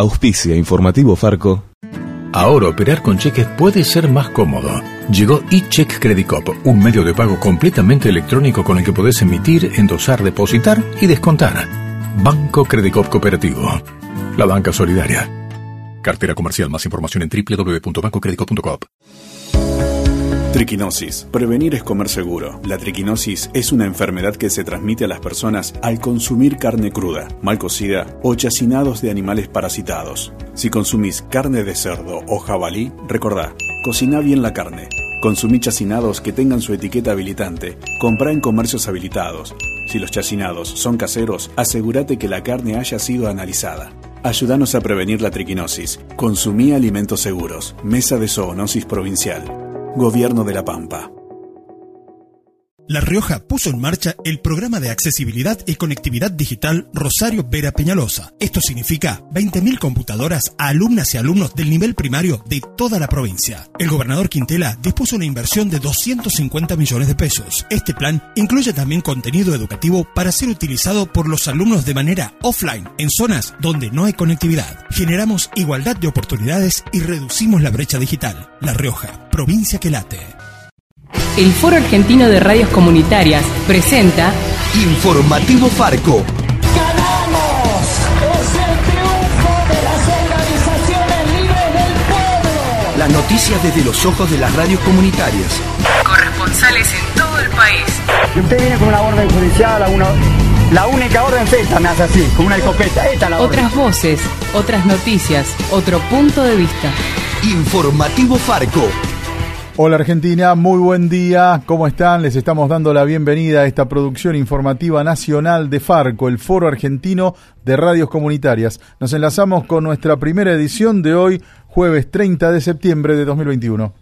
Auspicia Informativo Farco. Ahora operar con cheques puede ser más cómodo. Llegó eCheck Credit Cop, un medio de pago completamente electrónico con el que podés emitir, endosar, depositar y descontar. Banco Credit Cop Cooperativo. La banca solidaria. Cartera comercial. Más información en www.bancocreditcop.com. Triquinosis. Prevenir es comer seguro. La triquinosis es una enfermedad que se transmite a las personas al consumir carne cruda, mal cocida o chacinados de animales parasitados. Si consumís carne de cerdo o jabalí, recordá, cocina bien la carne. Consumí chacinados que tengan su etiqueta habilitante. Comprá en comercios habilitados. Si los chacinados son caseros, asegúrate que la carne haya sido analizada. Ayúdanos a prevenir la triquinosis. Consumí alimentos seguros. Mesa de Zoonosis Provincial. Gobierno de la Pampa. La Rioja puso en marcha el programa de accesibilidad y conectividad digital Rosario Vera Peñalosa. Esto significa 20.000 computadoras a alumnas y alumnos del nivel primario de toda la provincia. El gobernador Quintela dispuso una inversión de 250 millones de pesos. Este plan incluye también contenido educativo para ser utilizado por los alumnos de manera offline en zonas donde no hay conectividad. Generamos igualdad de oportunidades y reducimos la brecha digital. La Rioja, provincia que late. El Foro Argentino de Radios Comunitarias presenta Informativo Farco. ¡Ganamos! ¡Es el triunfo de las organizaciones libres del pueblo! Las noticias desde los ojos de las radios comunitarias. corresponsales en todo el país. Y usted viene con una orden judicial, una, la única orden esta me hace así, con una escopeta. Esta es la orden. Otras voces, otras noticias, otro punto de vista. Informativo Farco. Hola Argentina, muy buen día, ¿cómo están? Les estamos dando la bienvenida a esta producción informativa nacional de Farco, el Foro Argentino de Radios Comunitarias. Nos enlazamos con nuestra primera edición de hoy, jueves 30 de septiembre de 2021.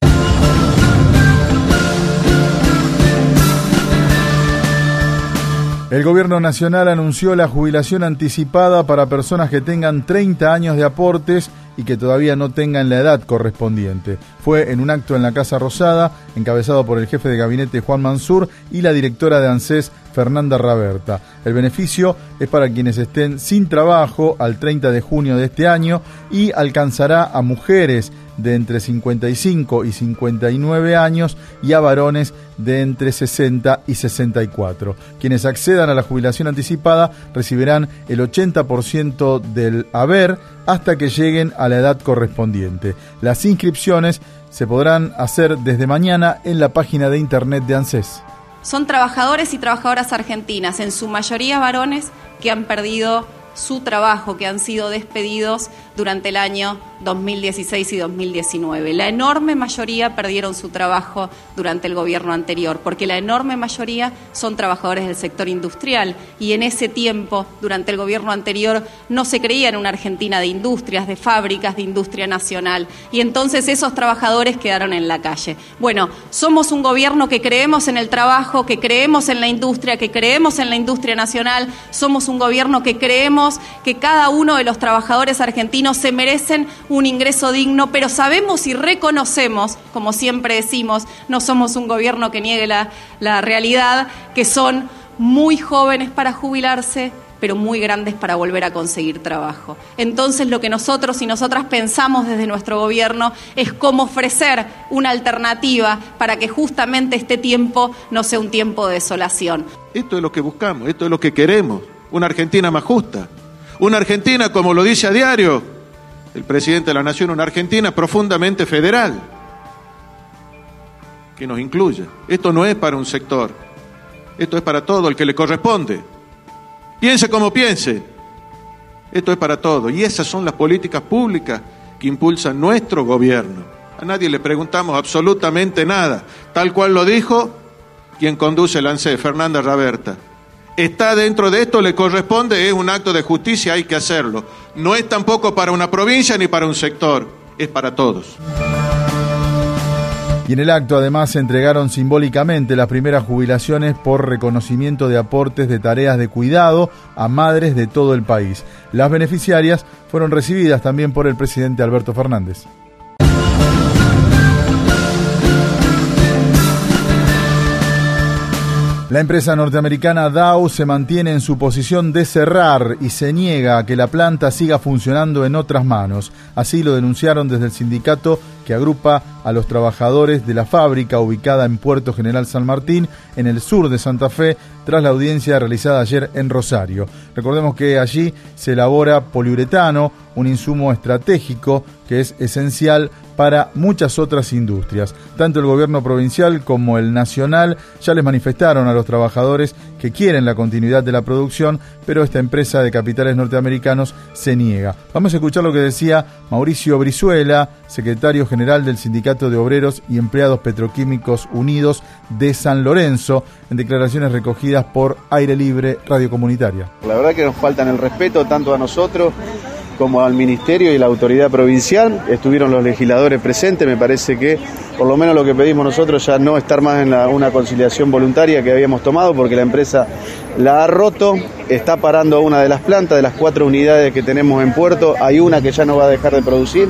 El gobierno nacional anunció la jubilación anticipada para personas que tengan 30 años de aportes y que todavía no tengan la edad correspondiente. Fue en un acto en la Casa Rosada, encabezado por el jefe de gabinete Juan Mansur y la directora de ANSES Fernanda Raberta. El beneficio es para quienes estén sin trabajo al 30 de junio de este año y alcanzará a mujeres de entre 55 y 59 años y a varones de entre 60 y 64. Quienes accedan a la jubilación anticipada recibirán el 80% del haber hasta que lleguen a la edad correspondiente. Las inscripciones se podrán hacer desde mañana en la página de internet de ANSES. Son trabajadores y trabajadoras argentinas, en su mayoría varones, que han perdido su trabajo, que han sido despedidos durante el año 2016 y 2019. La enorme mayoría perdieron su trabajo durante el gobierno anterior, porque la enorme mayoría son trabajadores del sector industrial y en ese tiempo, durante el gobierno anterior, no se creía en una Argentina de industrias, de fábricas, de industria nacional. Y entonces esos trabajadores quedaron en la calle. Bueno, somos un gobierno que creemos en el trabajo, que creemos en la industria, que creemos en la industria nacional, somos un gobierno que creemos que cada uno de los trabajadores argentinos se merecen un ingreso digno, pero sabemos y reconocemos, como siempre decimos, no somos un gobierno que niegue la, la realidad, que son muy jóvenes para jubilarse, pero muy grandes para volver a conseguir trabajo. Entonces lo que nosotros y nosotras pensamos desde nuestro gobierno es cómo ofrecer una alternativa para que justamente este tiempo no sea un tiempo de desolación. Esto es lo que buscamos, esto es lo que queremos, una Argentina más justa, una Argentina, como lo dice a diario el presidente de la Nación, una Argentina profundamente federal, que nos incluya. Esto no es para un sector, esto es para todo el que le corresponde. Piense como piense, esto es para todo. Y esas son las políticas públicas que impulsa nuestro gobierno. A nadie le preguntamos absolutamente nada, tal cual lo dijo quien conduce el ANSE, Fernanda Raberta. Está dentro de esto, le corresponde, es un acto de justicia, hay que hacerlo. No es tampoco para una provincia ni para un sector, es para todos. Y en el acto además se entregaron simbólicamente las primeras jubilaciones por reconocimiento de aportes de tareas de cuidado a madres de todo el país. Las beneficiarias fueron recibidas también por el presidente Alberto Fernández. La empresa norteamericana Dow se mantiene en su posición de cerrar y se niega a que la planta siga funcionando en otras manos. Así lo denunciaron desde el sindicato que agrupa a los trabajadores de la fábrica ubicada en Puerto General San Martín, en el sur de Santa Fe, tras la audiencia realizada ayer en Rosario. Recordemos que allí se elabora poliuretano, un insumo estratégico que es esencial para muchas otras industrias. Tanto el gobierno provincial como el nacional ya les manifestaron a los trabajadores que quieren la continuidad de la producción, pero esta empresa de capitales norteamericanos se niega. Vamos a escuchar lo que decía Mauricio Brizuela, secretario general del Sindicato de Obreros y Empleados Petroquímicos Unidos de San Lorenzo, en declaraciones recogidas por Aire Libre Radio Comunitaria. La verdad que nos faltan el respeto tanto a nosotros como al Ministerio y la autoridad provincial. Estuvieron los legisladores presentes, me parece que por lo menos lo que pedimos nosotros ya no estar más en una conciliación voluntaria que habíamos tomado porque la empresa la ha roto, está parando una de las plantas, de las cuatro unidades que tenemos en puerto, hay una que ya no va a dejar de producir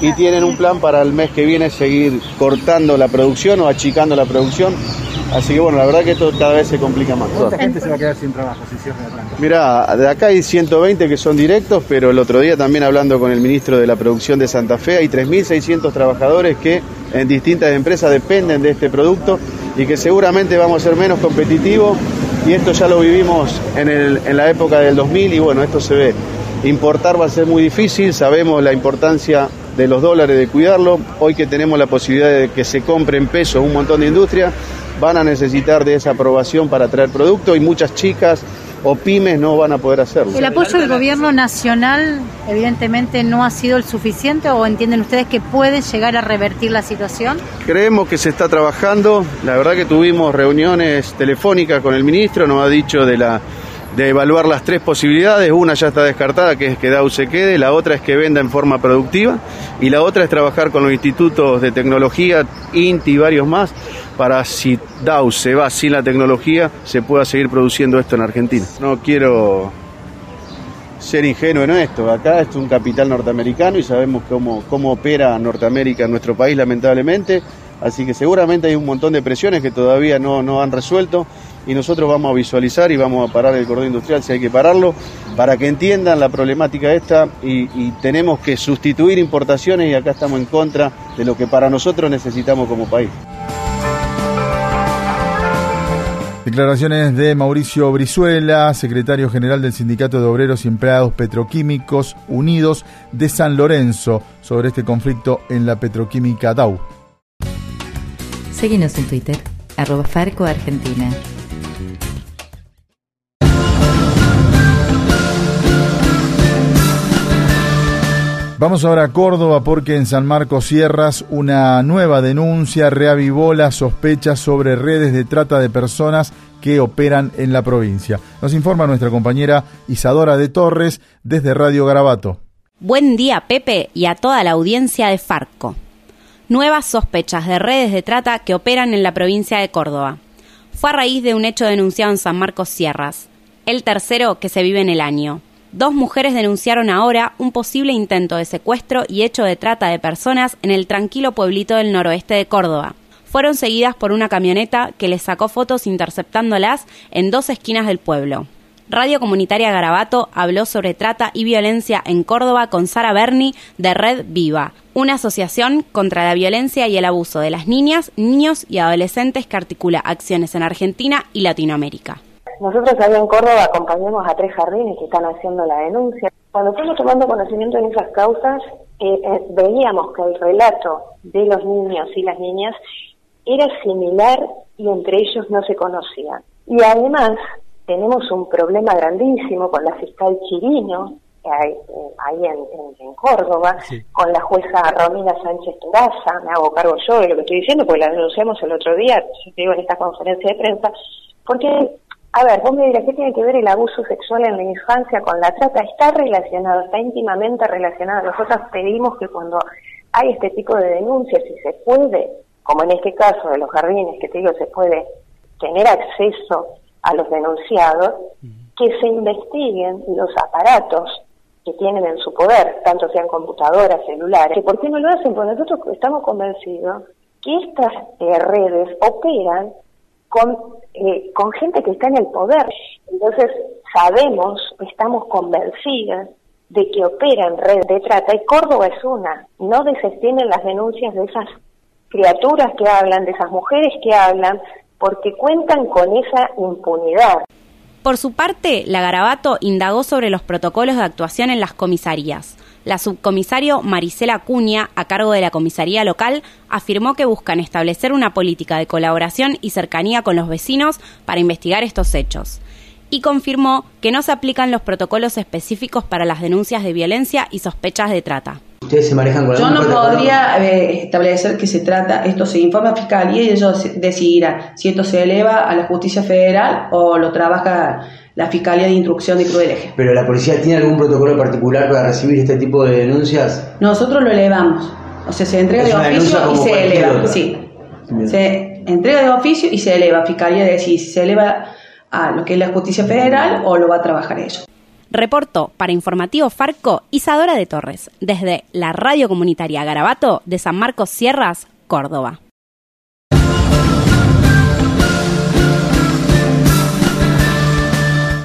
y tienen un plan para el mes que viene seguir cortando la producción o achicando la producción Así que bueno, la verdad que esto cada vez se complica más. ¿Cuánta gente se va a quedar sin trabajo si cierra la planta? Mira, de acá hay 120 que son directos, pero el otro día también hablando con el ministro de la Producción de Santa Fe, hay 3.600 trabajadores que en distintas empresas dependen de este producto y que seguramente vamos a ser menos competitivos y esto ya lo vivimos en, en la época del 2000 y bueno, esto se ve. Importar va a ser muy difícil, sabemos la importancia de los dólares, de cuidarlo. Hoy que tenemos la posibilidad de que se compre en pesos un montón de industria, van a necesitar de esa aprobación para traer producto y muchas chicas o pymes no van a poder hacerlo. ¿El apoyo del gobierno nacional evidentemente no ha sido el suficiente o entienden ustedes que puede llegar a revertir la situación? Creemos que se está trabajando, la verdad que tuvimos reuniones telefónicas con el ministro, nos ha dicho de la de evaluar las tres posibilidades. Una ya está descartada, que es que DAO se quede, la otra es que venda en forma productiva y la otra es trabajar con los institutos de tecnología, INTI y varios más, para si DAO se va sin la tecnología, se pueda seguir produciendo esto en Argentina. No quiero ser ingenuo en esto. Acá es un capital norteamericano y sabemos cómo, cómo opera Norteamérica en nuestro país, lamentablemente. Así que seguramente hay un montón de presiones que todavía no, no han resuelto y nosotros vamos a visualizar y vamos a parar el cordón industrial si hay que pararlo, para que entiendan la problemática esta y, tenemos que sustituir importaciones y acá estamos en contra de lo que para nosotros necesitamos como país. Declaraciones de Mauricio Brizuela, secretario general del Sindicato de Obreros y Empleados Petroquímicos Unidos de San Lorenzo, sobre este conflicto en la petroquímica DAU. Seguimos en Twitter, arroba Farco Argentina. Vamos ahora a Córdoba porque en San Marcos Sierras una nueva denuncia reavivó las sospechas sobre redes de trata de personas que operan en la provincia. Nos informa nuestra compañera Isadora de Torres desde Radio Garabato. Buen día Pepe y a toda la audiencia de Farco. Nuevas sospechas de redes de trata que operan en la provincia de Córdoba. Fue a raíz de un hecho denunciado en San Marcos Sierras, el tercero que se vive en el año. Dos mujeres denunciaron ahora un posible intento de secuestro y hecho de trata de personas en el tranquilo pueblito del noroeste de Córdoba. Fueron seguidas por una camioneta que les sacó fotos interceptándolas en dos esquinas del pueblo. Radio Comunitaria Garabato habló sobre trata y violencia en Córdoba con Sara Berni de Red Viva, una asociación contra la violencia y el abuso de las niñas, niños y adolescentes que articula acciones en Argentina y Latinoamérica. Nosotros ahí en Córdoba acompañamos a tres jardines que están haciendo la denuncia. Cuando fuimos tomando conocimiento en esas causas, eh, eh, veíamos que el relato de los niños y las niñas era similar y entre ellos no se conocían. Y además tenemos un problema grandísimo con la fiscal Chirino, hay, eh, ahí en, Córdoba, con la jueza Romina Sánchez Turaza, me hago cargo yo de lo que estoy diciendo, porque la denunciamos el otro día, yo digo en esta conferencia de prensa, porque a ver, vos me dirás, ¿qué tiene que ver el abuso sexual en la infancia con la trata? Está relacionado, está íntimamente relacionado. Nosotros pedimos que cuando hay este tipo de denuncias, si se puede, como en este caso de los jardines, que te digo, se puede tener acceso a los denunciados, que se investiguen los aparatos que tienen en su poder, tanto sean computadoras, celulares. ¿Por qué no lo hacen? Porque nosotros estamos convencidos que estas eh, redes operan con, eh, con gente que está en el poder. Entonces, sabemos, estamos convencidas de que opera en red de trata y Córdoba es una. No desestimen las denuncias de esas criaturas que hablan, de esas mujeres que hablan, porque cuentan con esa impunidad. Por su parte, la Garabato indagó sobre los protocolos de actuación en las comisarías. La subcomisario Marisela Cuña, a cargo de la comisaría local, afirmó que buscan establecer una política de colaboración y cercanía con los vecinos para investigar estos hechos. Y confirmó que no se aplican los protocolos específicos para las denuncias de violencia y sospechas de trata. ¿Ustedes se manejan con Yo no podría eh, establecer que se trata, esto se informa a Fiscalía y ellos decidirán si esto se eleva a la justicia federal o lo trabaja la Fiscalía de Instrucción de Cruz del Eje. ¿Pero la policía tiene algún protocolo particular para recibir este tipo de denuncias? Nosotros lo elevamos. O sea, se entrega de oficio y se eleva. Sí. Se entrega de oficio y se eleva. Fiscalía decide si se eleva a lo que es la justicia federal o lo va a trabajar ellos. Reportó para Informativo Farco Isadora de Torres, desde la radio comunitaria Garabato de San Marcos Sierras, Córdoba.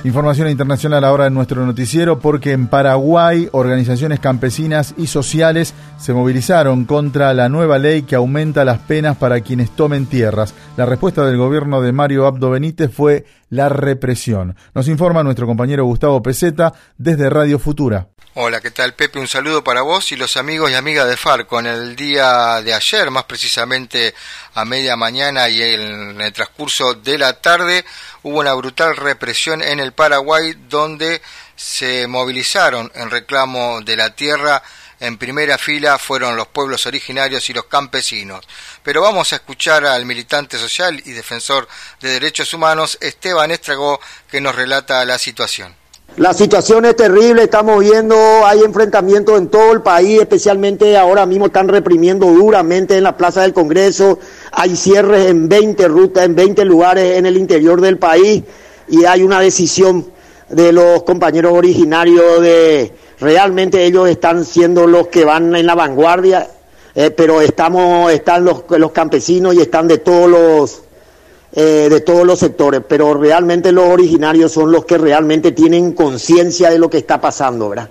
Información internacional ahora en nuestro noticiero porque en Paraguay organizaciones campesinas y sociales se movilizaron contra la nueva ley que aumenta las penas para quienes tomen tierras. La respuesta del gobierno de Mario Abdo Benítez fue la represión. Nos informa nuestro compañero Gustavo Peseta desde Radio Futura. Hola, ¿qué tal Pepe? Un saludo para vos y los amigos y amigas de Farco. En el día de ayer, más precisamente a media mañana y en el transcurso de la tarde, hubo una brutal represión en el Paraguay donde se movilizaron en reclamo de la tierra. En primera fila fueron los pueblos originarios y los campesinos. Pero vamos a escuchar al militante social y defensor de derechos humanos Esteban Estragó que nos relata la situación. La situación es terrible, estamos viendo, hay enfrentamientos en todo el país, especialmente ahora mismo están reprimiendo duramente en la Plaza del Congreso, hay cierres en 20 rutas, en 20 lugares en el interior del país y hay una decisión de los compañeros originarios de realmente ellos están siendo los que van en la vanguardia, eh, pero estamos, están los, los campesinos y están de todos los eh, de todos los sectores, pero realmente los originarios son los que realmente tienen conciencia de lo que está pasando, ¿verdad?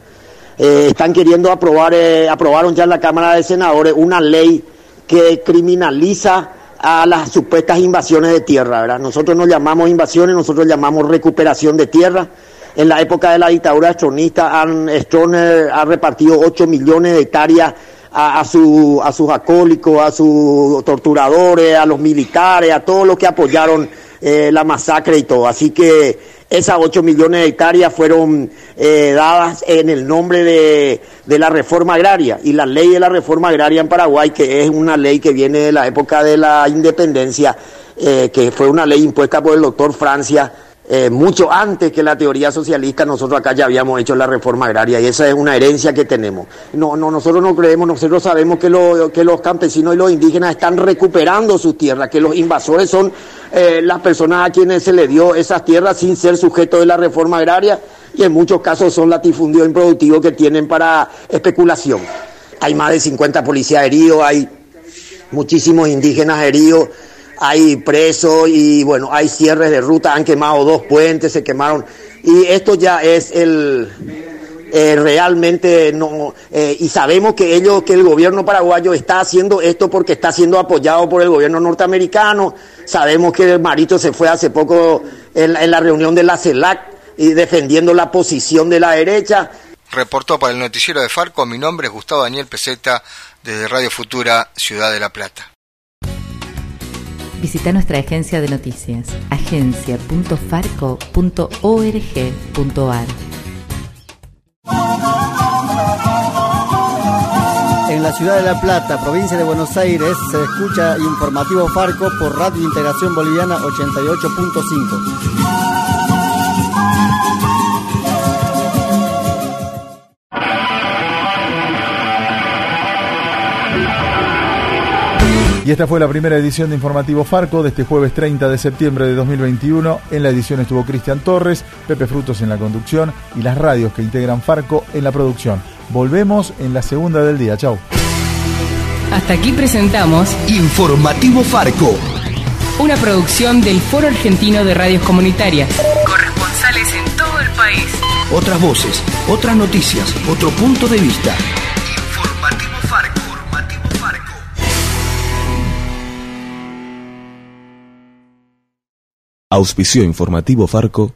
Eh, están queriendo aprobar, eh, aprobaron ya en la Cámara de Senadores una ley que criminaliza a las supuestas invasiones de tierra, ¿verdad? Nosotros no llamamos invasiones, nosotros llamamos recuperación de tierra. En la época de la dictadura estronista, Stroner ha repartido 8 millones de hectáreas a, su, a sus acólicos, a sus torturadores, a los militares, a todos los que apoyaron eh, la masacre y todo. Así que esas 8 millones de hectáreas fueron eh, dadas en el nombre de, de, la reforma agraria y la ley de la reforma agraria en Paraguay, que es una ley que viene de la época de la independencia, eh, que fue una ley impuesta por el doctor Francia eh, mucho antes que la teoría socialista, nosotros acá ya habíamos hecho la reforma agraria y esa es una herencia que tenemos. No, no, nosotros no creemos, nosotros sabemos que, que los campesinos y los indígenas están recuperando sus tierras, que los invasores son eh, las personas a quienes se le dio esas tierras sin ser sujetos de la reforma agraria y en muchos casos son latifundios improductivos que tienen para especulación. Hay más de 50 policías heridos, hay muchísimos indígenas heridos hay presos y bueno, hay cierres de ruta, han quemado dos puentes, se quemaron. Y esto ya es el eh, realmente no eh, y sabemos que ellos que el gobierno paraguayo está haciendo esto porque está siendo apoyado por el gobierno norteamericano. Sabemos que el Marito se fue hace poco en, en la reunión de la CELAC y defendiendo la posición de la derecha. Reportó para el noticiero de Farco mi nombre es Gustavo Daniel Peseta desde Radio Futura Ciudad de la Plata Visita nuestra agencia de noticias, agencia.farco.org.ar. En la ciudad de La Plata, provincia de Buenos Aires, se escucha informativo Farco por Radio Integración Boliviana 88.5. Y esta fue la primera edición de Informativo Farco de este jueves 30 de septiembre de 2021. En la edición estuvo Cristian Torres, Pepe Frutos en la conducción y las radios que integran Farco en la producción. Volvemos en la segunda del día. Chau. Hasta aquí presentamos Informativo Farco. Una producción del Foro Argentino de Radios Comunitarias. Corresponsales en todo el país. Otras voces, otras noticias, otro punto de vista. Auspicio informativo Farco.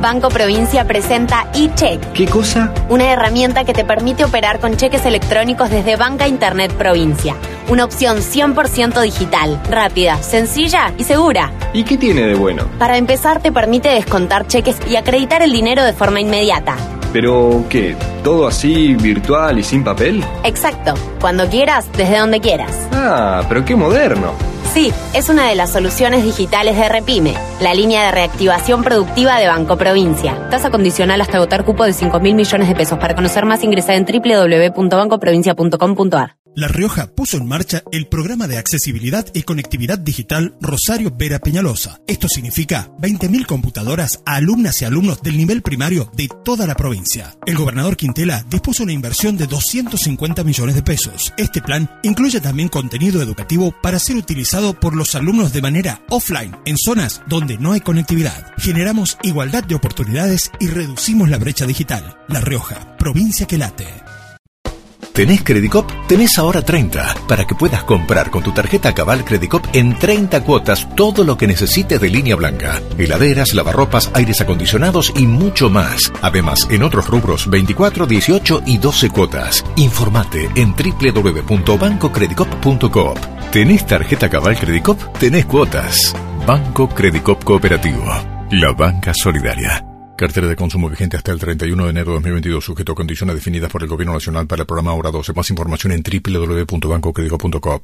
Banco Provincia presenta eCheck. ¿Qué cosa? Una herramienta que te permite operar con cheques electrónicos desde Banca Internet Provincia. Una opción 100% digital, rápida, sencilla y segura. ¿Y qué tiene de bueno? Para empezar, te permite descontar cheques y acreditar el dinero de forma inmediata. ¿Pero qué? ¿Todo así virtual y sin papel? Exacto. Cuando quieras, desde donde quieras. Ah, pero qué moderno. Sí, es una de las soluciones digitales de Repime, la línea de reactivación productiva de Banco Provincia. Tasa condicional hasta agotar cupo de 5 mil millones de pesos. Para conocer más, ingresa en www.bancoprovincia.com.ar. La Rioja puso en marcha el programa de accesibilidad y conectividad digital Rosario Vera Peñalosa. Esto significa 20.000 computadoras a alumnas y alumnos del nivel primario de toda la provincia. El gobernador Quintela dispuso una inversión de 250 millones de pesos. Este plan incluye también contenido educativo para ser utilizado por los alumnos de manera offline en zonas donde no hay conectividad. Generamos igualdad de oportunidades y reducimos la brecha digital. La Rioja, provincia que late. ¿Tenés Credicop? Tenés ahora 30 para que puedas comprar con tu tarjeta Cabal Credicop en 30 cuotas todo lo que necesites de línea blanca. Heladeras, lavarropas, aires acondicionados y mucho más. Además, en otros rubros 24, 18 y 12 cuotas. Informate en www.bancocredicop.coop. ¿Tenés tarjeta Cabal Credicop? Tenés cuotas. Banco Credicop Cooperativo. La banca solidaria. Cartera de consumo vigente hasta el 31 de enero de 2022, sujeto a condiciones definidas por el Gobierno Nacional para el programa Hora 12. Más información en www.bancocredico.coop.